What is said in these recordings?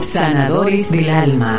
Sanadores del alma.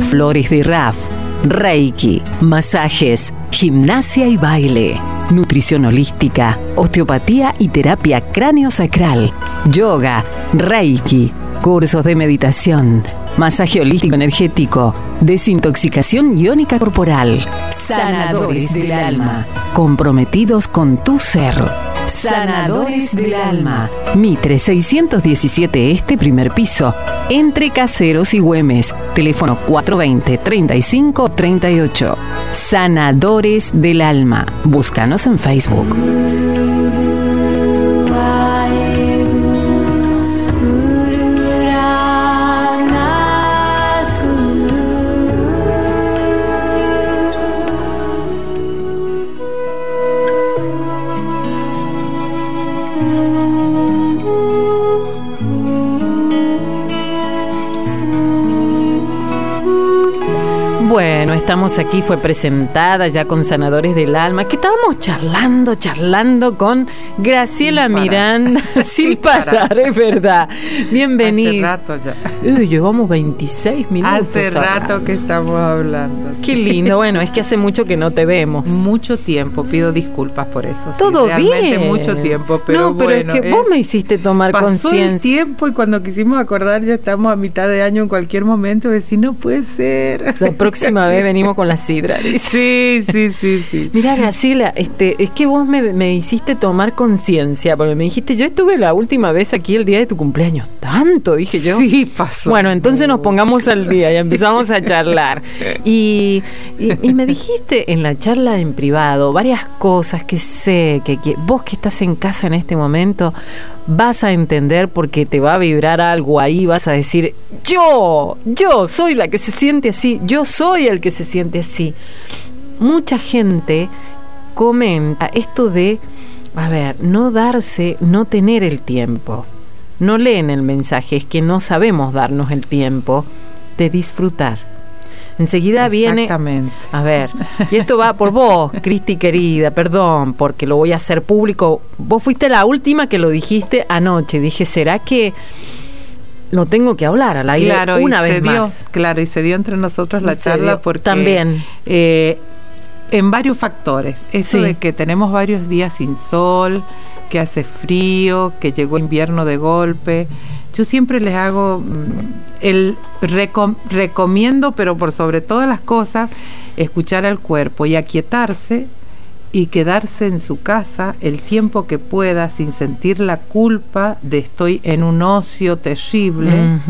Flores de Raf, Reiki, masajes, gimnasia y baile, nutrición holística, osteopatía y terapia cráneo-sacral, yoga, Reiki, cursos de meditación, masaje holístico energético, desintoxicación iónica corporal, sanadores del alma, comprometidos con tu ser. Sanadores del Alma. Mitre 617 Este, primer piso. Entre Caseros y Güemes. Teléfono 420-3538. Sanadores del Alma. Búscanos en Facebook. Aquí, fue presentada ya con Sanadores del Alma, que estábamos charlando, charlando con Graciela Miranda, sin parar, es verdad. Bienvenida. Hace rato ya. Uy, llevamos 26 minutos. Hace rato que estamos hablando. Qué lindo, bueno, es que hace mucho que no te vemos. Mucho tiempo, pido disculpas por eso. Todo realmente bien. mucho tiempo, pero No, pero es que vos me hiciste tomar conciencia. el tiempo y cuando quisimos acordar ya estamos a mitad de año en cualquier momento, decir, no puede ser. La próxima vez venimos con la sidra. Sí, sí, sí, sí. Mira, Graciela, este, es que vos me, hiciste tomar conciencia, porque me dijiste, yo estuve la última vez aquí el día de tu cumpleaños. Tanto, dije yo. Sí, pasó. Bueno, entonces nos pongamos al día y empezamos a charlar. Y, y, me dijiste en la charla en privado varias cosas que sé, que, que vos que estás en casa en este momento, vas a entender porque te va a vibrar algo ahí, vas a decir, yo, yo soy la que se siente así, yo soy el que se siente así. Mucha gente comenta esto de, a ver, no darse, no tener el tiempo. No leen el mensaje, es que no sabemos darnos el tiempo de disfrutar Enseguida viene. Exactamente. A ver, y esto va por vos, Cristi querida, perdón, porque lo voy a hacer público. Vos fuiste la última que lo dijiste anoche. Dije, ¿será que lo tengo que hablar al aire claro, una vez más? Claro, y se dio entre nosotros la charla porque. También. Eh, en varios factores. Eso de que tenemos varios días sin sol, que hace frío, que llegó invierno de golpe. Yo siempre les hago mm, el recomiendo, pero por sobre todas las cosas, escuchar al cuerpo y aquietarse y quedarse en su casa el tiempo que pueda sin sentir la culpa de estoy en un ocio terrible,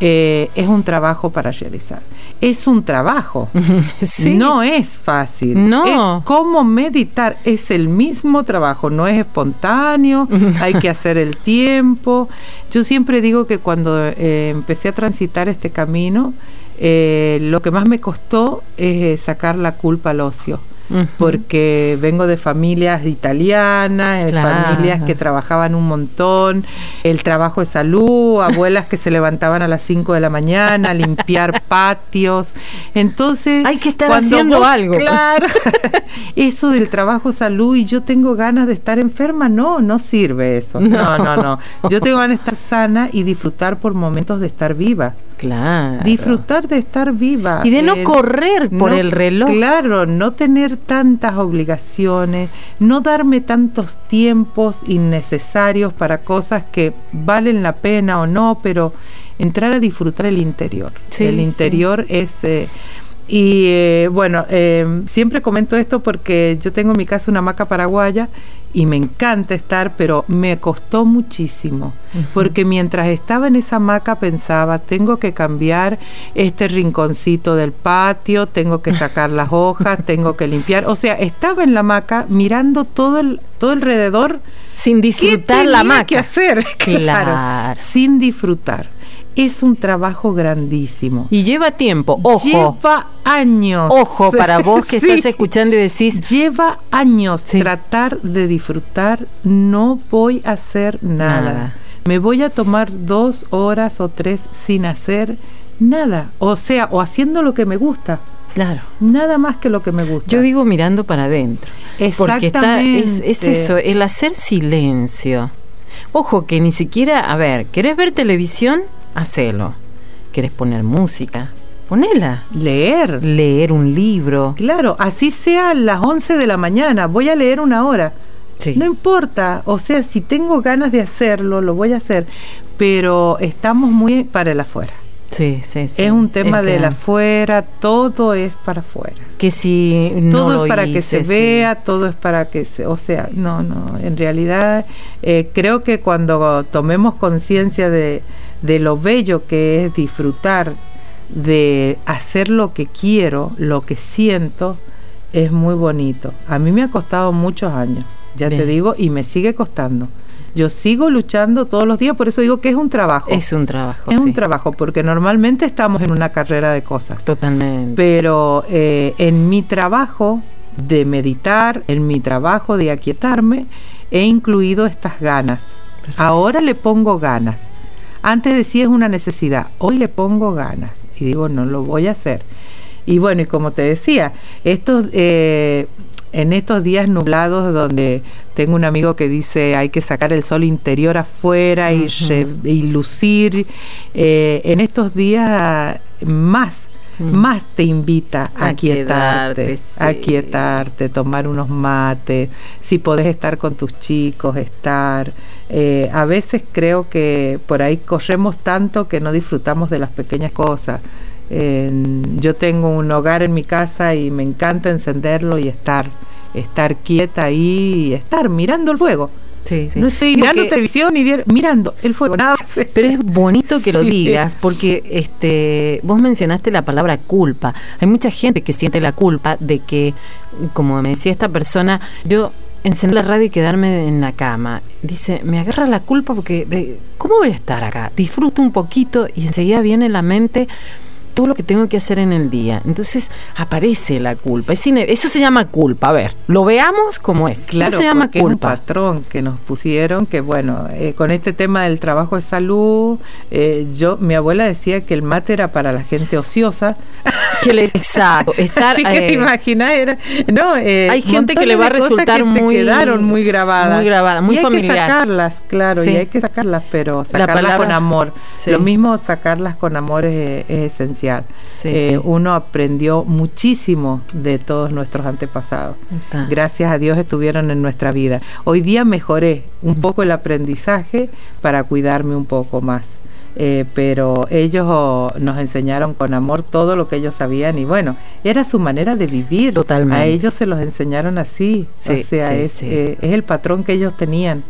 eh, es un trabajo para realizar. Es un trabajo, no es fácil. No. Es como meditar, es el mismo trabajo, no es espontáneo, hay que hacer el tiempo. Yo siempre digo que cuando eh, empecé a transitar este camino, eh, lo que más me costó es sacar la culpa al ocio porque vengo de familias italianas, familias que trabajaban un montón, el trabajo de salud, abuelas que se levantaban a las 5 de la mañana a limpiar patios. Entonces, hay que estar haciendo algo. Claro, eso del trabajo salud y yo tengo ganas de estar enferma, no, no sirve eso. No, no, no. Yo tengo ganas de estar sana y disfrutar por momentos de estar viva. Claro. Disfrutar de estar viva. Y de no eh, correr por el reloj. Claro, no tener tantas obligaciones, no darme tantos tiempos innecesarios para cosas que valen la pena o no, pero entrar a disfrutar el interior. el interior es... Eh, y eh, bueno, siempre comento esto porque yo tengo en mi casa una maca paraguaya y me encanta estar, pero me costó muchísimo, porque mientras estaba en esa hamaca pensaba, tengo que cambiar este rinconcito del patio, tengo que sacar las hojas, tengo que limpiar, o sea, estaba en la hamaca mirando todo el todo alrededor. Sin disfrutar la hamaca. que hacer? claro, sin disfrutar es un trabajo grandísimo. Y lleva tiempo, ojo. Lleva años. Ojo, para vos que estás escuchando y decís. Lleva años tratar de disfrutar, no voy a hacer nada. Me voy a tomar dos horas o tres sin hacer nada. O sea, o haciendo lo que me gusta. Claro. Nada más que lo que me gusta. Yo digo mirando para adentro. Exactamente. Porque está, es, es eso, el hacer silencio Ojo, que ni siquiera, a ver, ¿querés ver televisión? Hacelo. ¿Querés poner música? Ponela. Leer. Leer un libro. Claro, así sea las 11 de la mañana, voy a leer una hora. Sí. No importa, o sea, si tengo ganas de hacerlo, lo voy a hacer, pero estamos muy para el afuera. Sí, sí, sí. Es un tema Es del que- afuera, todo es para afuera. Que si no todo es para que se sí. vea, todo es para que se, o sea, no, no, en realidad eh, creo que cuando tomemos conciencia de, de lo bello que es disfrutar de hacer lo que quiero, lo que siento, es muy bonito. A mí me ha costado muchos años, ya te digo, y me sigue costando. Yo sigo luchando todos los días, por eso digo que es un trabajo. Es un trabajo. Es un trabajo, porque normalmente estamos en una carrera de cosas. Totalmente. Pero eh, en mi trabajo de meditar, en mi trabajo de aquietarme, he incluido estas ganas. Ahora le pongo ganas. Antes decía es una necesidad, hoy le pongo ganas. Y digo, no lo voy a hacer. Y bueno, y como te decía, estos, eh, en estos días nublados donde tengo un amigo que dice hay que sacar el sol interior afuera y, lucir, eh, en estos días más, Mm. más te invita a, A quedarte, quietarte, sí. a quietarte, tomar unos mates, si podés estar con tus chicos, estar. Eh, a veces creo que por ahí corremos tanto que no disfrutamos de las pequeñas cosas. Eh, yo tengo un hogar en mi casa y me encanta encenderlo y estar, estar quieta ahí y estar mirando el fuego. Sí, sí. No estoy mirando televisión ni mirando el fuego, nada más. Pero es bonito que lo Sí. digas porque este vos mencionaste la palabra culpa. Hay mucha gente que siente la culpa de que, como me decía esta persona, yo encender la radio y quedarme en la cama. Dice, me agarra la culpa porque, de, ¿cómo voy a estar acá? Disfruto un poquito y enseguida viene en la mente todo lo que tengo que hacer en el día. Entonces aparece la culpa. Es eso se llama culpa. A ver, lo veamos como es. Claro, eso se llama porque es un culpa. patrón que nos pusieron que bueno, eh, con este tema del trabajo de salud, eh, yo mi abuela decía que el mate era para la gente ociosa. Que le- exacto. Estar, Así que te eh, imaginas, era, no, eh, Hay gente que le va a resultar te muy- quedaron muy grabadas, muy grabada, muy y hay que sacarlas, claro, Sí. y hay que sacarlas, pero sacarlas palabra- con amor. Sí. Lo mismo sacarlas con amor es, es esencial. Sí, Eh, sí. Uno aprendió muchísimo de todos nuestros antepasados. Está. Gracias a Dios estuvieron en nuestra vida. Hoy día mejoré un poco el aprendizaje para cuidarme un poco más. Eh, pero ellos oh, nos enseñaron con amor todo lo que ellos sabían y bueno, era su manera de vivir. Totalmente. A ellos se los enseñaron así. Sí, o sea, sí, es, sí. eh, es el patrón que ellos tenían.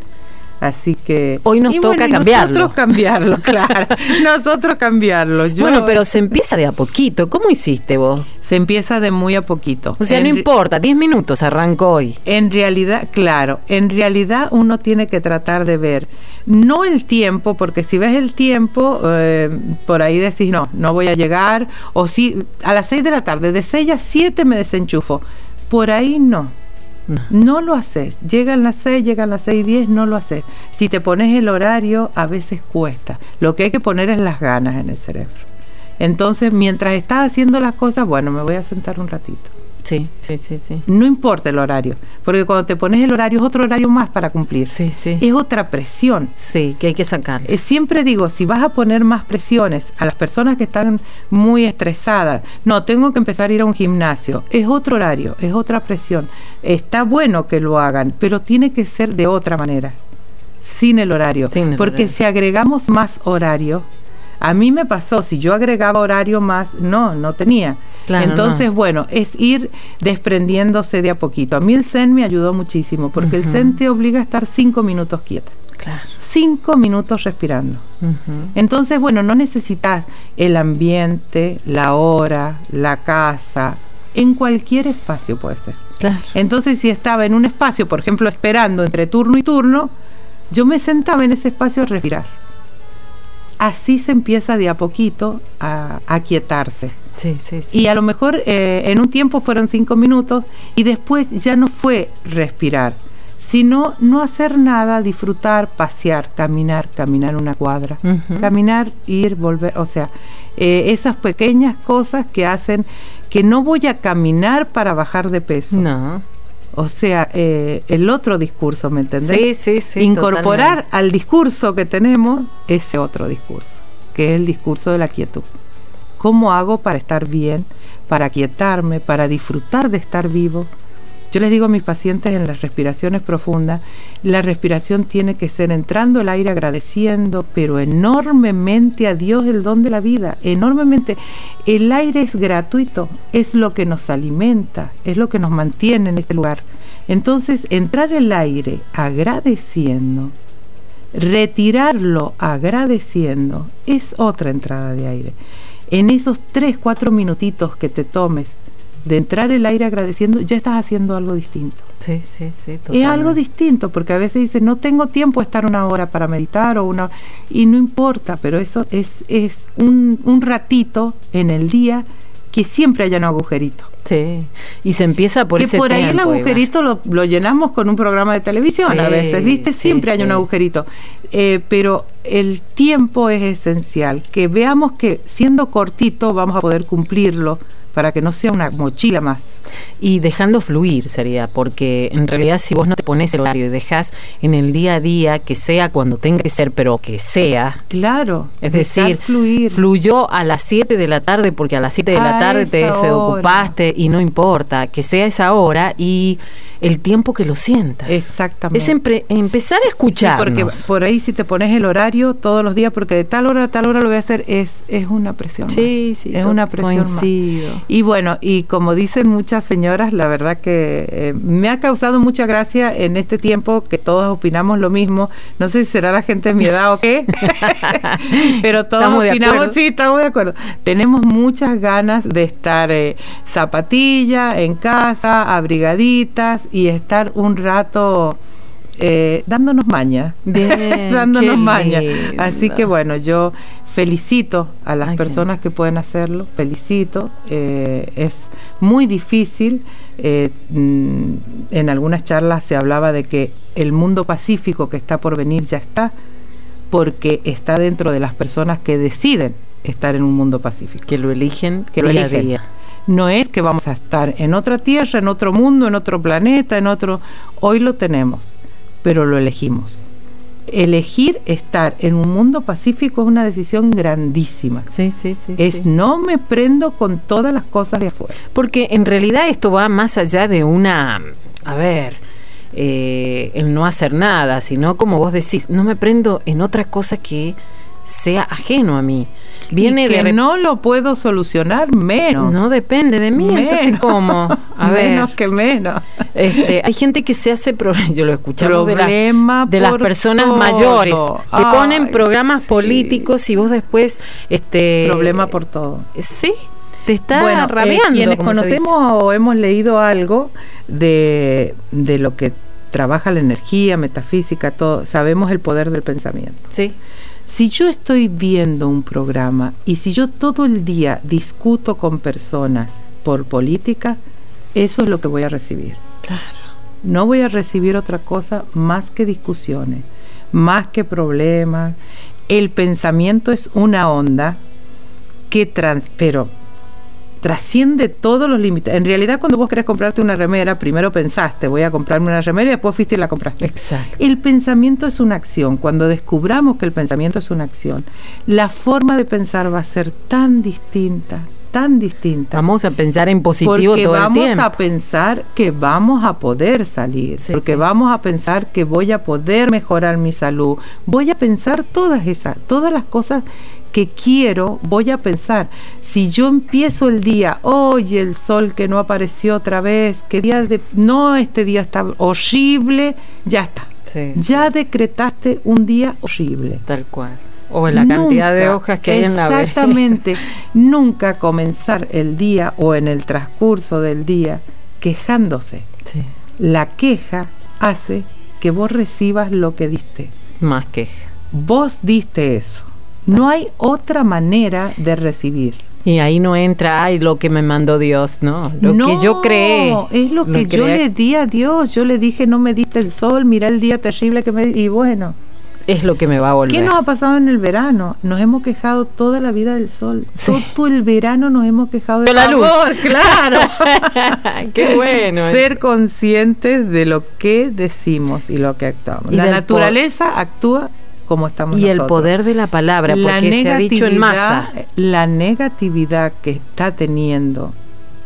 Así que Hoy nos toca cambiarlo. Nosotros cambiarlo, claro. nosotros cambiarlo. Yo- Bueno, pero se empieza de a poquito. ¿Cómo hiciste vos? se empieza de muy a poquito. O sea, En no importa, 10 minutos arranco hoy. En realidad, claro, en realidad uno tiene que tratar de ver, no el tiempo, porque si ves el tiempo, eh, por ahí decís, no, no voy a llegar, o si a las 6 de la tarde, de 6 a 7 me desenchufo, por ahí no. No. Lo haces. Llegan las 6, llegan las 6 y 10, no lo haces. Si te pones el horario, a veces cuesta. Lo que hay que poner es las ganas en el cerebro. Entonces, mientras estás haciendo las cosas, bueno, me voy a sentar un ratito. Sí, sí, sí, sí. No importa el horario, porque cuando te pones el horario es otro horario más para cumplir. Sí, sí. Es otra presión. Sí, que hay que sacar. Eh, Siempre digo, si vas a poner más presiones a las personas que están muy estresadas, no, tengo que empezar a ir a un gimnasio, es otro horario, es otra presión. Está bueno que lo hagan, pero tiene que ser de otra manera, sin el horario. Sin el porque horario. si agregamos más horario, a mí me pasó, si yo agregaba horario más, no, no tenía. Claro, Entonces, no. bueno, es ir desprendiéndose de a poquito. A mí el Zen me ayudó muchísimo, porque el. Zen te obliga a estar cinco minutos quieta, Claro. cinco minutos respirando. Entonces, bueno, no necesitas el ambiente, la hora, la casa, en cualquier espacio puede ser. Claro. Entonces, si estaba en un espacio, por ejemplo, esperando entre turno y turno, yo me sentaba en ese espacio a respirar. Así se empieza de a poquito a, a quietarse. Sí, sí, sí. Y a lo mejor eh, en un tiempo fueron cinco minutos y después ya no fue respirar, sino no hacer nada, disfrutar, pasear, caminar, caminar una cuadra, caminar, ir, volver, o sea, eh, esas pequeñas cosas que hacen que no voy a caminar para bajar de peso. No. O sea, eh, el otro discurso, ¿me entendés? Sí, sí, sí. Incorporar totalmente. al discurso que tenemos ese otro discurso, que es el discurso de la quietud. ¿Cómo hago para estar bien, para quietarme, para disfrutar de estar vivo? Yo les digo a mis pacientes en las respiraciones profundas, la respiración tiene que ser entrando el aire agradeciendo, pero enormemente a Dios el don de la vida, enormemente. El aire es gratuito, es lo que nos alimenta, es lo que nos mantiene en este lugar. Entonces, entrar el aire agradeciendo, retirarlo agradeciendo, es otra entrada de aire. En esos 3, 4 minutitos que te tomes de entrar el aire agradeciendo, ya estás haciendo algo distinto. Sí, sí, sí. Es totalmente. algo distinto, porque a veces dices, no tengo tiempo de estar una hora para meditar o una... Y no importa, pero eso es, es un, un ratito en el día que siempre haya un agujerito. Sí. Y se empieza por que ese por ahí el tiempo, agujerito lo, lo llenamos con un programa de televisión a veces, ¿viste? sí, Siempre hay un agujerito. Eh, pero el tiempo es esencial, que veamos que siendo cortito vamos a poder cumplirlo para que no sea una mochila más. Y dejando fluir sería, porque en realidad si vos no te pones el horario y dejas en el día a día que sea cuando tenga que ser, pero que sea, Claro, es decir, fluir. fluyó a las 7 de la tarde porque a las 7 de la tarde te esa desocupaste y no importa, que sea esa hora y el tiempo que lo sientas. Exactamente. Es empezar a Sí, escucharnos. porque por ahí si te pones el horario todos los días, porque de tal hora a tal hora lo voy a hacer, es, es una presión. Sí, más. sí, es una presión más. Y bueno, y como dicen muchas señoras, la verdad que eh, me ha causado mucha gracia en este tiempo que todos opinamos lo mismo. No sé si será la gente de mi edad o qué, pero todos Estamos opinamos, sí, estamos de acuerdo. Tenemos muchas ganas de estar eh, zapatilla, en casa, abrigaditas y estar un rato eh, dándonos maña. Bien, dándonos maña. Así que bueno, yo felicito a las personas que pueden hacerlo, felicito. eh, es muy difícil. eh, mm, en algunas charlas se hablaba de que el mundo pacífico que está por venir ya está, porque está dentro de las personas que deciden estar en un mundo pacífico. que lo eligen Que lo a eligen. día. No es que vamos a estar en otra tierra, en otro mundo, en otro planeta, en otro... Hoy lo tenemos, pero lo elegimos. Elegir estar en un mundo pacífico es una decisión grandísima. Sí, sí, sí. Es sí. no me prendo con todas las cosas de afuera. Porque en realidad esto va más allá de una, a ver, eh, el no hacer nada, sino como vos decís, no me prendo en otra cosa que sea ajeno a mí. Viene y que de no lo puedo solucionar menos. no depende de mí, entonces Menos. cómo, a menos que menos. este, hay gente que se hace yo lo escuchamos de, la- de las personas todo. mayores, te Ay, ponen programas sí. políticos y vos después, este, Problema por todo. sí, te está bueno, eh, rabiando. quienes conocemos o hemos leído algo de, de lo que trabaja la energía, metafísica, todo, sabemos el poder del pensamiento. sí. Si yo estoy viendo un programa y si yo todo el día discuto con personas por política, eso es lo que voy a recibir. Claro. No voy a recibir otra cosa más que discusiones, más que problemas. El pensamiento es una onda que trans, pero trasciende todos los límites. En realidad, cuando vos querés comprarte una remera, primero pensaste, voy a comprarme una remera y después fuiste y la compraste. Exacto. El pensamiento es una acción. Cuando descubramos que el pensamiento es una acción, la forma de pensar va a ser tan distinta, tan distinta. Vamos a pensar en positivo porque todo vamos el tiempo. a pensar que vamos a poder salir, Sí, porque sí. vamos a pensar que voy a poder mejorar mi salud, voy a pensar todas esas, todas las cosas que quiero, voy a pensar. Si yo empiezo el día, oye, el sol que no apareció otra vez, que día de, no, este día está horrible, ya está. Sí, Ya decretaste un día horrible. Tal cual. O la cantidad de hojas que hay en la. Exactamente. Nunca comenzar el día o en el transcurso del día quejándose. Sí. La queja hace que vos recibas lo que diste. Más queja. Vos diste eso. No hay otra manera de recibir. Y ahí no entra, ay, lo que me mandó Dios, no. Lo no, que yo creé. Es lo que yo le di a Dios. Yo le dije, no me diste el sol, mira el día terrible que me. Y bueno, es lo que me va a volver. ¿Qué nos ha pasado en el verano? Nos hemos quejado toda la vida del sol. Todo el verano nos hemos quejado de la luz. Claro. Qué bueno. Ser conscientes de lo que decimos y lo que actuamos. la naturaleza actúa como estamos y el poder de la palabra, porque se ha dicho en masa. La negatividad que está teniendo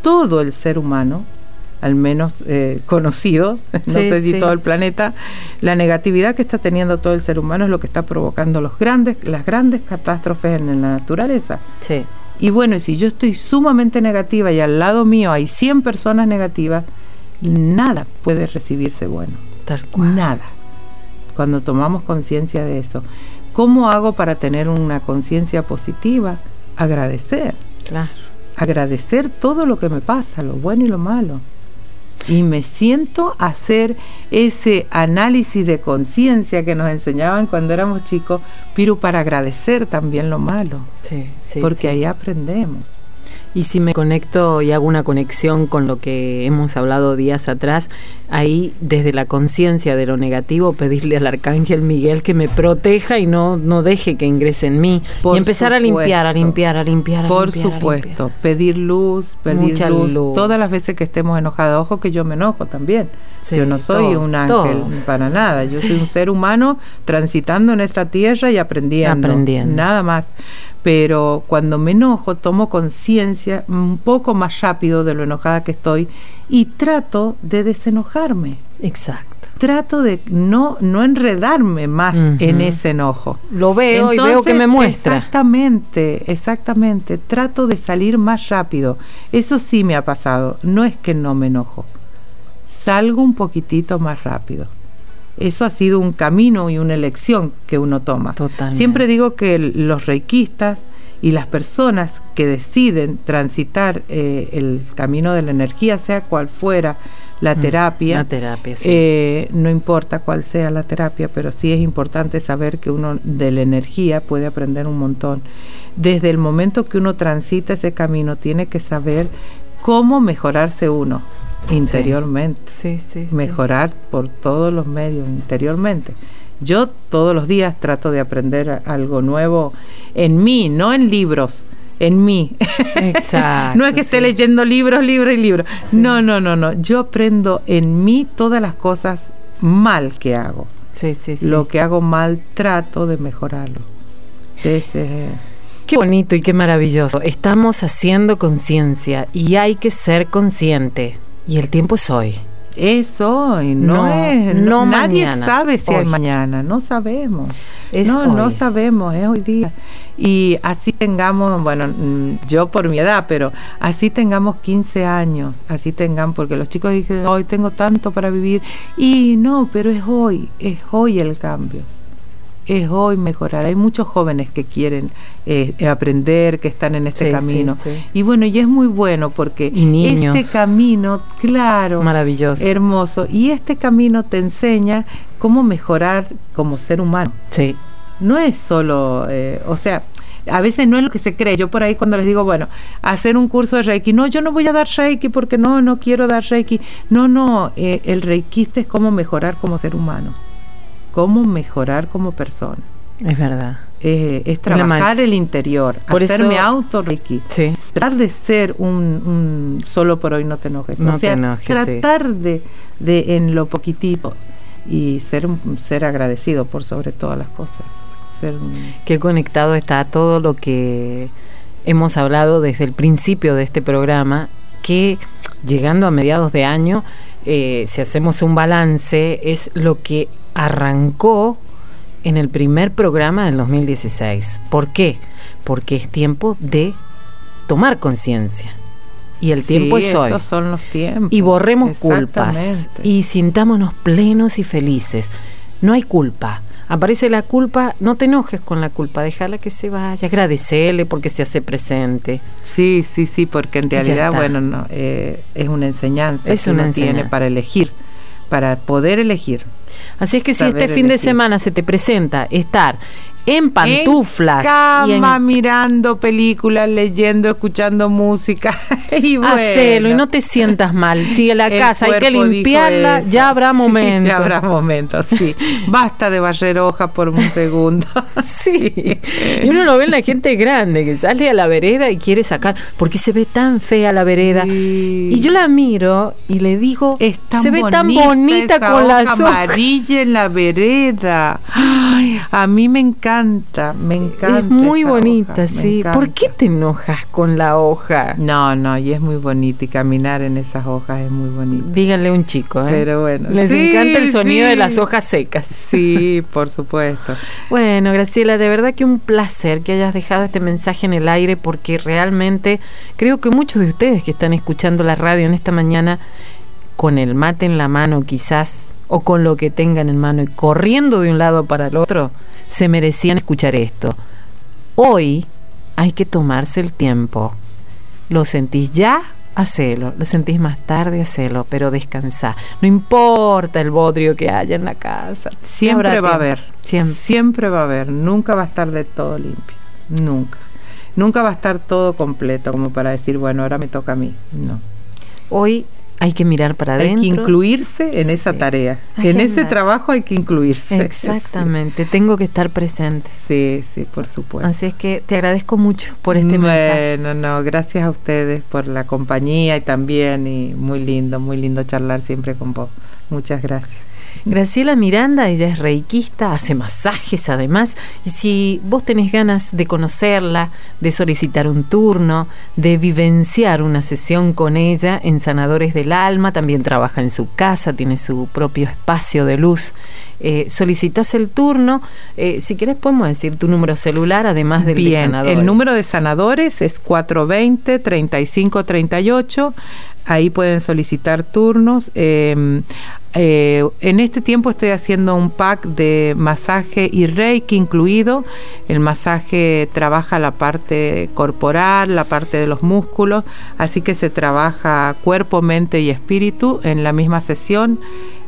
todo el ser humano al menos eh, conocidos, no sé si todo el planeta, la negatividad que está teniendo todo el ser humano es lo que está provocando los grandes, las grandes catástrofes en la naturaleza. Sí. Y bueno, y si yo estoy sumamente negativa y al lado mío hay 100 personas negativas, nada puede recibirse bueno. Tal cual. Nada. Cuando tomamos conciencia de eso. ¿Cómo hago para tener una conciencia positiva? Agradecer. Claro. Agradecer todo lo que me pasa, lo bueno y lo malo y me siento a hacer ese análisis de conciencia que nos enseñaban cuando éramos chicos, pero para agradecer también lo malo. Sí, sí, porque ahí aprendemos. Y si me conecto y hago una conexión con lo que hemos hablado días atrás, ahí desde la conciencia de lo negativo pedirle al arcángel Miguel que me proteja y no, no deje que ingrese en mí. y empezar a limpiar, a limpiar, a limpiar, a Por supuesto, pedir luz, pedir luz, Todas las veces que estemos enojados, ojo que yo me enojo también. Yo no soy un ángel para nada, yo soy un ser humano transitando en esta tierra y aprendiendo. aprendiendo. Nada más pero cuando me enojo tomo conciencia un poco más rápido de lo enojada que estoy y trato de desenojarme. Exacto. Trato de no, no enredarme más en ese enojo. Lo veo y veo que me muestra. Exactamente, exactamente. Trato de salir más rápido. Eso sí me ha pasado. No es que no me enojo. Salgo un poquitito más rápido eso ha sido un camino y una elección que uno toma. Siempre digo que los reikistas y las personas que deciden transitar eh, el camino de la energía, sea cual fuera la mm, terapia, la terapia eh, no importa cuál sea la terapia, pero sí es importante saber que uno de la energía puede aprender un montón. Desde el momento que uno transita ese camino, tiene que saber cómo mejorarse uno interiormente. Sí, sí, mejorar por todos los medios interiormente. Yo todos los días trato de aprender algo nuevo en mí, no en libros, en mí. Exacto. no es que esté leyendo libros, libros y libros. No, no, no, no. Yo aprendo en mí todas las cosas mal que hago. Sí, sí, sí. Lo que hago mal trato de mejorarlo. Qué bonito y qué maravilloso. Estamos haciendo conciencia y hay que ser consciente. Y el tiempo es hoy. Es hoy, no, es. No, nadie sabe si es mañana, no sabemos. no, no sabemos, es hoy día. Y así tengamos, bueno, mm, yo por mi edad, pero así tengamos 15 años, así tengan, porque los chicos dicen, hoy tengo tanto para vivir. Y no, pero es hoy, es hoy el cambio es hoy mejorar. Hay muchos jóvenes que quieren eh, aprender, que están en este camino. Y bueno, y es muy bueno porque este camino, claro, maravilloso, hermoso, y este camino te enseña cómo mejorar como ser humano. Sí. No es solo, eh, o sea, a veces no es lo que se cree. Yo por ahí cuando les digo, bueno, hacer un curso de Reiki, no, yo no voy a dar Reiki porque no, no quiero dar Reiki. No, no, eh, el Reikista es cómo mejorar como ser humano cómo mejorar como persona. Es verdad. Eh, es trabajar el interior, por hacerme auto reiki, tratar de ser un, solo por hoy no te enojes, no o sea, tratar de, de en lo poquitito y ser ser agradecido por sobre todas las cosas. Ser Qué conectado está todo lo que hemos hablado desde el principio de este programa, que llegando a mediados de año, eh, si hacemos un balance, es lo que arrancó en el primer programa del 2016. ¿Por qué? Porque es tiempo de tomar conciencia. Y el tiempo es hoy. son los tiempos. Y borremos culpas. Y sintámonos plenos y felices. No hay culpa. Aparece la culpa, no te enojes con la culpa, déjala que se vaya, agradecele porque se hace presente. Sí, sí, sí, porque en realidad, bueno, no, eh, es una enseñanza es que uno tiene para elegir, para poder elegir. Así es que si este fin de semana se te presenta estar en pantuflas. En y en- cama, mirando películas, leyendo, escuchando música. y bueno, Hacelo y no te sientas mal. Si la el casa hay que limpiarla, ya habrá Sí, momentos. ya habrá momentos, sí. Basta de barrer hojas por un segundo. Sí. Y uno lo ve en la gente grande que sale a la vereda y quiere sacar, porque se ve tan fea la vereda. Sí. Y yo la miro y le digo, Es tan se ve tan bonita esa con hoja hojas. amarilla en la vereda. Ay, a mí me encanta, me encanta. Es muy bonita, hoja, sí. ¿Por encanta. qué te enojas con la hoja? No, no, y es muy bonita y caminar en esas hojas es muy bonito. Díganle a un chico, ¿eh? Pero bueno, Les sí, encanta el sonido sí. de las hojas secas. Sí, por supuesto. Bueno, Graciela, de verdad que un placer que hayas dejado este mensaje en el aire porque realmente creo que muchos de ustedes que están escuchando la radio en esta mañana con el mate en la mano quizás o con lo que tengan en mano y corriendo de un lado para el otro, se merecían escuchar esto. Hoy hay que tomarse el tiempo. ¿Lo sentís ya? Hacelo. ¿Lo sentís más tarde? Hacelo. Pero descansá. No importa el bodrio que haya en la casa. Siempre va a haber. Siempre. Siempre va a haber. Nunca va a estar de todo limpio. Nunca. Nunca va a estar todo completo como para decir, bueno, ahora me toca a mí. No. Hoy hay que mirar para Hay adentro. que incluirse en esa Sí. tarea. Que en ese trabajo hay que incluirse. Exactamente, tengo que estar presente. Sí, sí, por supuesto. Así es que te agradezco mucho por este mensaje. bueno, no, gracias a ustedes por la compañía y también, y muy lindo, muy lindo charlar siempre con vos. Muchas gracias. Graciela Miranda, ella es reikista, hace masajes además, y si vos tenés ganas de conocerla, de solicitar un turno, de vivenciar una sesión con ella en Sanadores del Alma, también trabaja en su casa, tiene su propio espacio de luz, eh, solicitas el turno, eh, si querés podemos decir tu número celular, además del de Bien, Sanadores. el número de sanadores es 420-3538. Ahí pueden solicitar turnos. Eh, eh, en este tiempo estoy haciendo un pack de masaje y reiki incluido. El masaje trabaja la parte corporal, la parte de los músculos, así que se trabaja cuerpo, mente y espíritu en la misma sesión.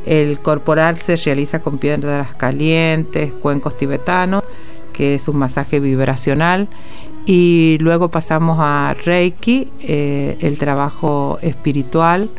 El corporal se realiza con piedras calientes, cuencos tibetanos que es un masaje vibracional, y luego pasamos a Reiki, eh, el trabajo espiritual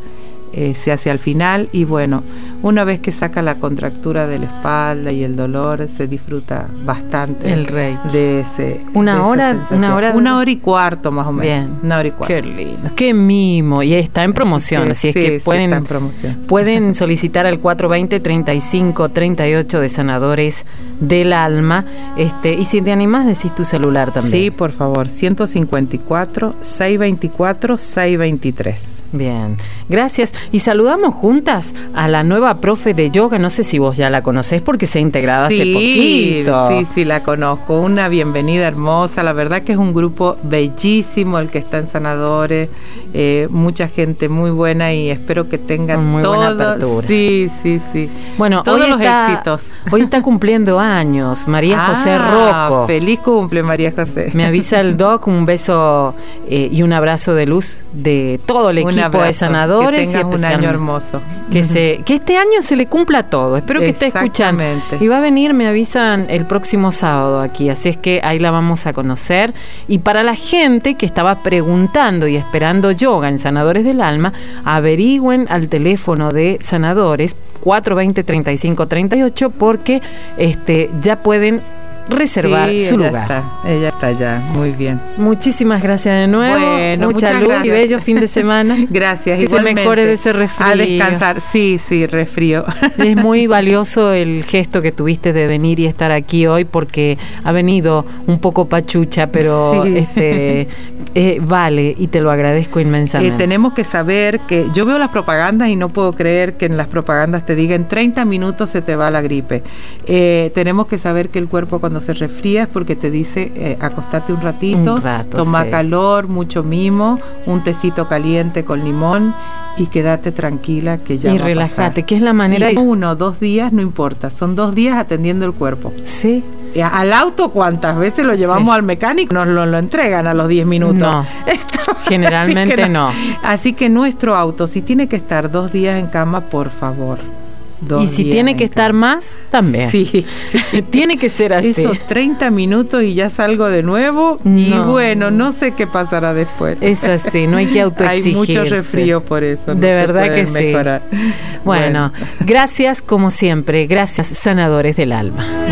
eh, se hace al final y bueno, una vez que saca la contractura de la espalda y el dolor, se disfruta bastante El Reiki. de ese Una de hora- una hora de- una hora y cuarto más o menos, Bien. una hora y cuarto. Qué lindo, qué mimo. Y está en promoción, así es sí, que sí, pueden, está en promoción. pueden solicitar al 420-3538 de Sanadores del Alma. Este, y si te animás, decís tu celular también. Sí, por favor, 154 624 623. Bien, gracias. Y saludamos juntas a la nueva profe de yoga. No sé si vos ya la conocés porque se ha integrado hace poquito. Sí, sí, la conozco. Una bienvenida hermosa. La verdad que es un grupo bellísimo el que está en Sanadores. Eh, mucha gente muy buena y espero que tengan muy buena todo- apertura. Sí, sí, sí. Bueno, todos hoy los está, éxitos. Hoy está cumpliendo años María José Ah, Rocco. Feliz cumple, María José. Me avisa el doc, un beso eh, y un abrazo de luz de todo el Un equipo abrazo, de sanadores. Y un año hermoso. Que, se, que este año se le cumpla todo. Espero que esté escuchando. Exactamente. Y va a venir, me avisan, el próximo sábado aquí. Así es que ahí la vamos a conocer. Y para la gente que estaba preguntando y esperando yoga en Sanadores del Alma, averigüen al teléfono de Sanadores 420-3538 porque este, ya pueden reservar Sí, su ella lugar. Está, ella está ya, muy bien. Muchísimas gracias de nuevo. Bueno, Mucha muchas luz y bello fin de semana. Gracias, Que se igualmente. mejore de ese resfrío. A descansar, sí, sí, resfrío. Es muy valioso el gesto que tuviste de venir y estar aquí hoy porque ha venido un poco pachucha, pero Sí. este eh, vale y te lo agradezco Eh, inmensamente. tenemos que saber que yo veo las propagandas y no puedo creer que en las propagandas te digan 30 minutos se te va la gripe. Eh, tenemos que saber que el cuerpo cuando se resfría es porque te dice eh, acostate un ratito, Un rato, toma sí. calor, mucho mimo, un tecito caliente con limón y quédate tranquila que ya y va a relájate, pasar. que es la manera Y uno, dos días, no importa, son dos días atendiendo el cuerpo. Sí. Al auto, ¿cuántas veces lo llevamos Sí. al mecánico? Nos lo, lo entregan a los 10 minutos. No. Esto- Generalmente así que no. Así que nuestro auto, si tiene que estar dos días en cama, por favor, y si tiene que estar más, también. Sí, tiene que ser así. Esos 30 minutos y ya salgo de nuevo. Y bueno, no sé qué pasará después. Es así, no hay que autoexigirse. hay mucho refrío por eso. de verdad que sí. Bueno, bueno, gracias como siempre. Gracias, sanadores del alma.